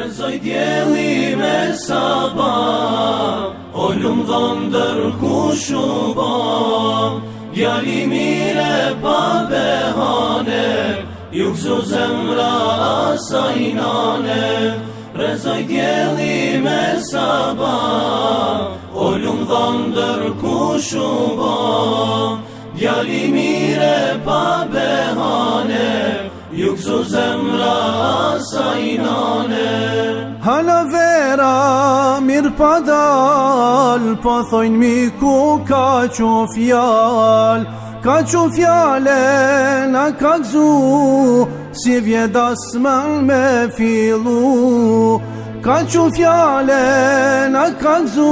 Prezoj djeli me sabam Olum lumë dhëmë dërku shumëbam mire pa behane Ju kësu zemra asajnane Prezoj djeli me sabam O lumë dhëmë dërku shumëbam mire pa behane Juksu zemra asajnane Hala vera mirë pa dal Pa po thojnë miku ka që Ka që fjale na ka gzu Si vjedas me me filu Ka që fjale na ka gzu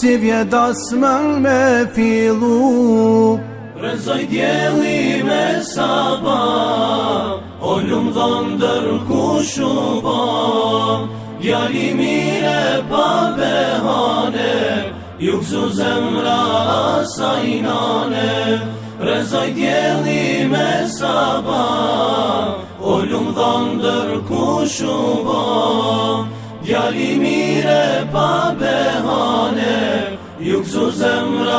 Si vjedas me me filu Rezojt jeli me saba, Olum dhondër kushu ba, Gjali mire pa behane, Jukës u zemra sajnane, Rezojt jeli me saba, Olum dhondër kushu ba, Gjali mire pa behane, Jukës u zemra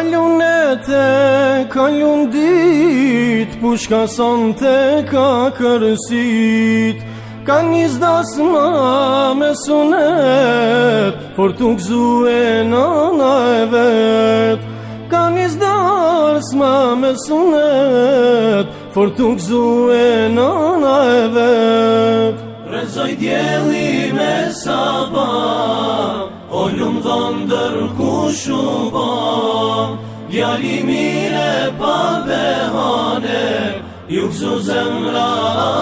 kalun e te, dit, pushka son te ka kërësit Ka një zdas ma me sunet, for tuk zue nana e vet Ka një zdas ma me sunet, for tuk zue nana e vet Rezoj djeli me sabat O dhëndër ku shumë Djali mire pa behane Ju këzu zemra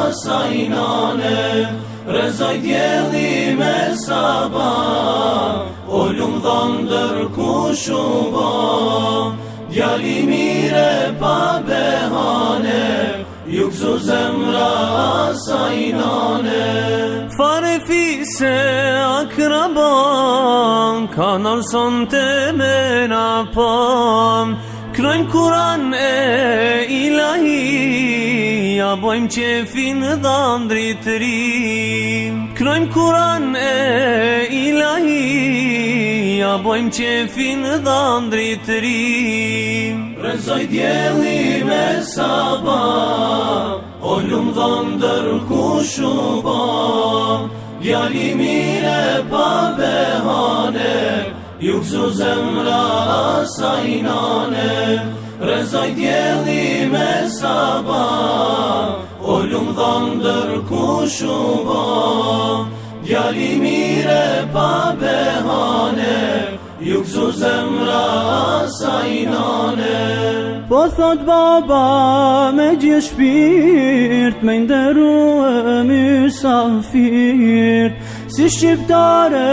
asajnane Rezoj djeli me sabam O lumë dhëndër ku shumam Djali mire pa behane Ju zemra asajnane Fare fise akraban Kanar sante me napan po. Islam Krojmë kuran e ilahi Ja bojmë qefin dhe ndritrim Krojmë kuran e ilahi Ja bojmë qefin dhe ndritrim Rëzoj djeli me saba O lumë dhe ndërku shubam Gjali mire pa behane Ju kësu zemra sajnane, Rezojt jedi me saba, O lumë dhanë dër kushu ba, Gjali mire pa behane, Ju kësu zemra sajnane. Po thot baba me gjesh pirt, Me nderu e mi safirt, Si shqiptare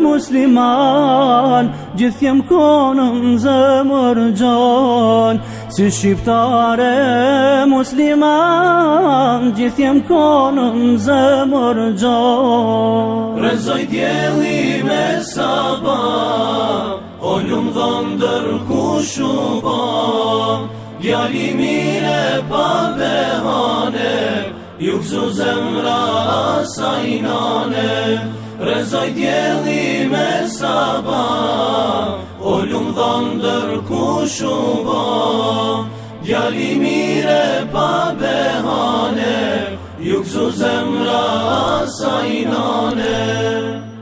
musliman Gjithjem konëm zë më rëgjon Si shqiptare musliman Gjithjem konëm zë më rëgjon Rezoj tjeli me saba O njumë dhëm dër kushu pa mire pa dhe hane Ju këzu zemra asajnane Rezoj djeli me saba O lumë dhëndër ku shumë Djali pa behane Ju këzu zemra asajnane